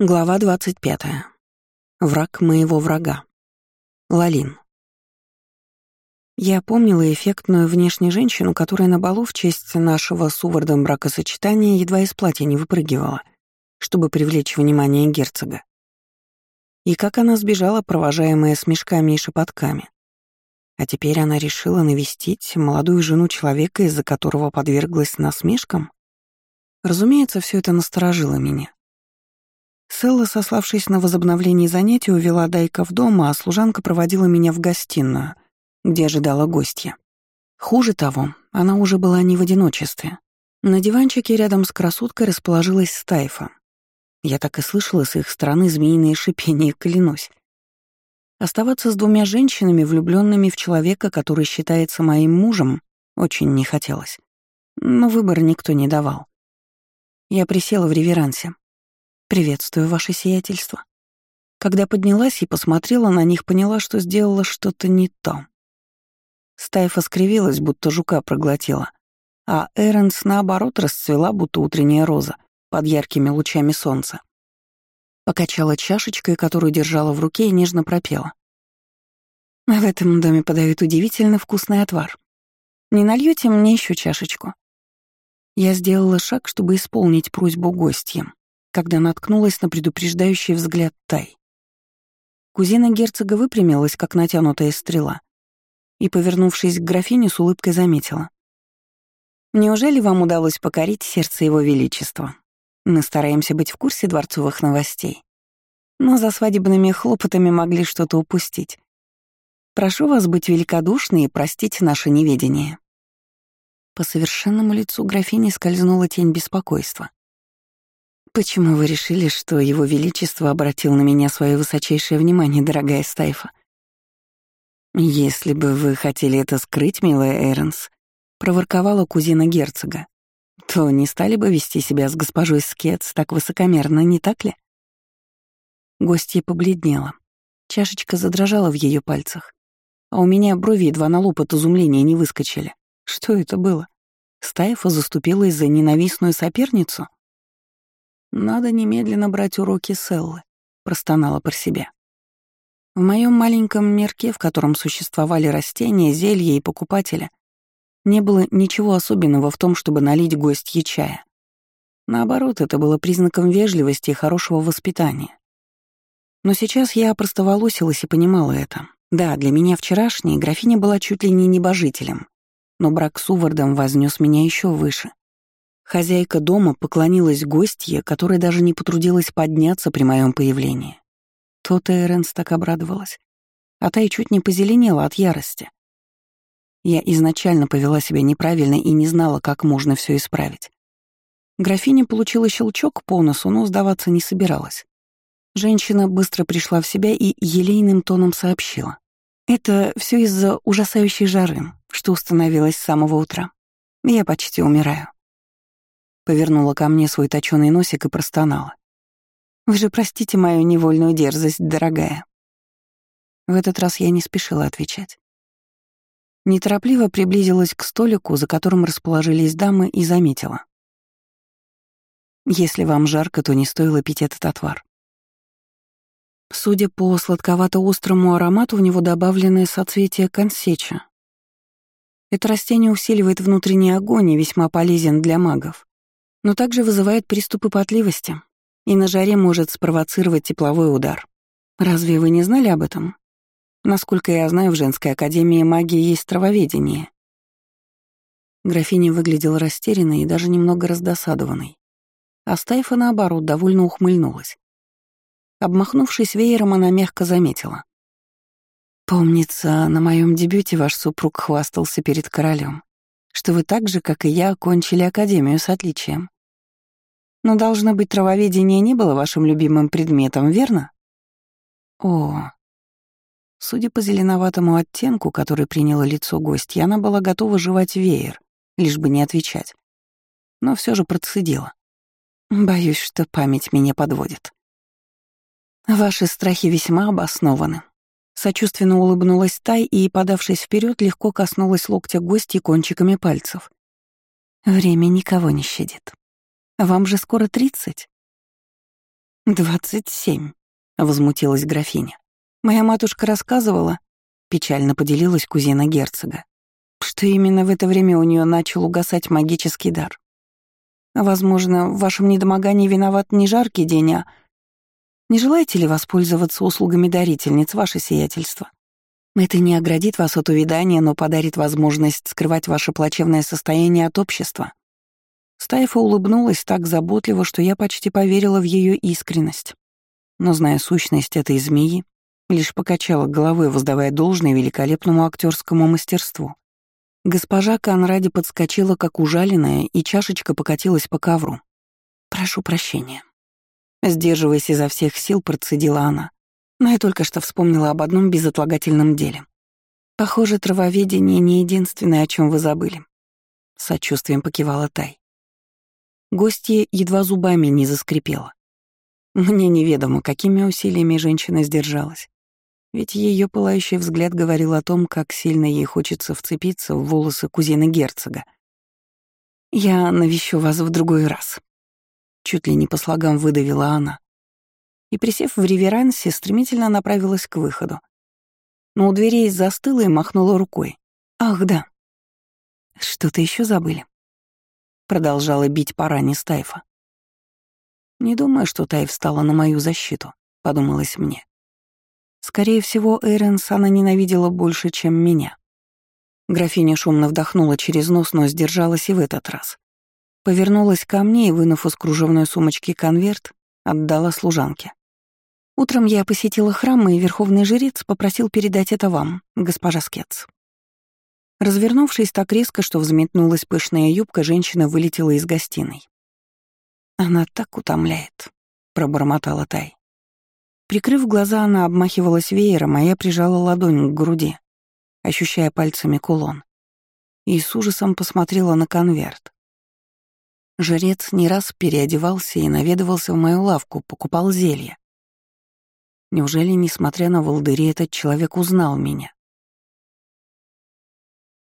Глава 25. Враг моего врага. Лалин. Я помнила эффектную внешнюю женщину, которая на балу в честь нашего с Увардом бракосочетания едва из платья не выпрыгивала, чтобы привлечь внимание герцога. И как она сбежала, провожаемая смешками и шепотками. А теперь она решила навестить молодую жену человека, из-за которого подверглась насмешкам? Разумеется, все это насторожило меня. Селла, сославшись на возобновление занятий, увела Дайка в дом, а служанка проводила меня в гостиную, где ожидала гостья. Хуже того, она уже была не в одиночестве. На диванчике рядом с красоткой расположилась Стайфа. Я так и слышала с их стороны змеиные шипения, клянусь. Оставаться с двумя женщинами, влюбленными в человека, который считается моим мужем, очень не хотелось. Но выбор никто не давал. Я присела в реверансе, «Приветствую, ваше сиятельство». Когда поднялась и посмотрела на них, поняла, что сделала что-то не то. Стайфа скривилась, будто жука проглотила, а Эренс, наоборот, расцвела, будто утренняя роза, под яркими лучами солнца. Покачала чашечкой, которую держала в руке, и нежно пропела. «В этом доме подают удивительно вкусный отвар. Не нальете мне еще чашечку?» Я сделала шаг, чтобы исполнить просьбу гостям когда наткнулась на предупреждающий взгляд Тай. Кузина герцога выпрямилась, как натянутая стрела, и, повернувшись к графине, с улыбкой заметила. «Неужели вам удалось покорить сердце его величества? Мы стараемся быть в курсе дворцовых новостей, но за свадебными хлопотами могли что-то упустить. Прошу вас быть великодушны и простить наше неведение». По совершенному лицу графини скользнула тень беспокойства. «Почему вы решили, что Его Величество обратил на меня свое высочайшее внимание, дорогая Стайфа?» «Если бы вы хотели это скрыть, милая Эрнс», — проворковала кузина герцога, «то не стали бы вести себя с госпожой Скетс так высокомерно, не так ли?» Гостья побледнела. Чашечка задрожала в ее пальцах, а у меня брови едва на лоб от изумления не выскочили. Что это было? Стайфа заступила из-за ненавистную соперницу? «Надо немедленно брать уроки Селлы», — простонала про себя. В моем маленьком мирке, в котором существовали растения, зелья и покупатели, не было ничего особенного в том, чтобы налить гостье чая. Наоборот, это было признаком вежливости и хорошего воспитания. Но сейчас я простоволосилась и понимала это. Да, для меня вчерашняя графиня была чуть ли не небожителем, но брак с Увардом вознес меня еще выше. Хозяйка дома поклонилась гостье, которая даже не потрудилась подняться при моем появлении. То-то так обрадовалась. А та и чуть не позеленела от ярости. Я изначально повела себя неправильно и не знала, как можно все исправить. Графиня получила щелчок по носу, но сдаваться не собиралась. Женщина быстро пришла в себя и елейным тоном сообщила. Это все из-за ужасающей жары, что установилось с самого утра. Я почти умираю. Повернула ко мне свой точёный носик и простонала. «Вы же простите мою невольную дерзость, дорогая». В этот раз я не спешила отвечать. Неторопливо приблизилась к столику, за которым расположились дамы, и заметила. «Если вам жарко, то не стоило пить этот отвар». Судя по сладковато-острому аромату, в него добавлены соцветия консеча. Это растение усиливает внутренний огонь и весьма полезен для магов но также вызывает приступы потливости и на жаре может спровоцировать тепловой удар. Разве вы не знали об этом? Насколько я знаю, в женской академии магии есть травоведение. Графиня выглядела растерянной и даже немного раздосадованной. А Стайфа, наоборот, довольно ухмыльнулась. Обмахнувшись веером, она мягко заметила. «Помнится, на моем дебюте ваш супруг хвастался перед королем что вы так же, как и я, окончили академию с отличием. Но, должно быть, травоведение не было вашим любимым предметом, верно? О, судя по зеленоватому оттенку, который приняло лицо гостья, она была готова жевать веер, лишь бы не отвечать. Но все же процедила. Боюсь, что память меня подводит. Ваши страхи весьма обоснованы. Сочувственно улыбнулась Тай и, подавшись вперед, легко коснулась локтя гостей кончиками пальцев. Время никого не щадит. Вам же скоро тридцать. «Двадцать семь», — возмутилась графиня. «Моя матушка рассказывала, — печально поделилась кузина герцога, что именно в это время у нее начал угасать магический дар. Возможно, в вашем недомогании виноват не жаркий день, а... Не желаете ли воспользоваться услугами дарительниц, ваше сиятельство? Это не оградит вас от увядания, но подарит возможность скрывать ваше плачевное состояние от общества. Стайфа улыбнулась так заботливо, что я почти поверила в ее искренность. Но, зная сущность этой змеи, лишь покачала головой, воздавая должное великолепному актерскому мастерству. Госпожа Конради подскочила, как ужаленная, и чашечка покатилась по ковру. «Прошу прощения». Сдерживаясь изо всех сил, процедила она. Но я только что вспомнила об одном безотлагательном деле. Похоже, травоведение не единственное, о чем вы забыли. Сочувствием покивала Тай. Гостья едва зубами не заскрипела. Мне неведомо, какими усилиями женщина сдержалась. Ведь ее пылающий взгляд говорил о том, как сильно ей хочется вцепиться в волосы кузины герцога. «Я навещу вас в другой раз», — чуть ли не по слогам выдавила она. И, присев в реверансе, стремительно направилась к выходу. Но у дверей застыла и махнула рукой. «Ах, да. Что-то еще забыли?» Продолжала бить по ране Стайфа. «Не думаю, что Тай встала на мою защиту», — подумалось мне. Скорее всего, Эренс она ненавидела больше, чем меня. Графиня шумно вдохнула через нос, но сдержалась и в этот раз. Повернулась ко мне и, вынув из кружевной сумочки конверт, отдала служанке. «Утром я посетила храм, и верховный жрец попросил передать это вам, госпожа Скетс». Развернувшись так резко, что взметнулась пышная юбка, женщина вылетела из гостиной. «Она так утомляет», — пробормотала Тай. Прикрыв глаза, она обмахивалась веером, а я прижала ладонь к груди, ощущая пальцами кулон. И с ужасом посмотрела на конверт. Жрец не раз переодевался и наведывался в мою лавку, покупал зелья. Неужели, несмотря на волдыри, этот человек узнал меня?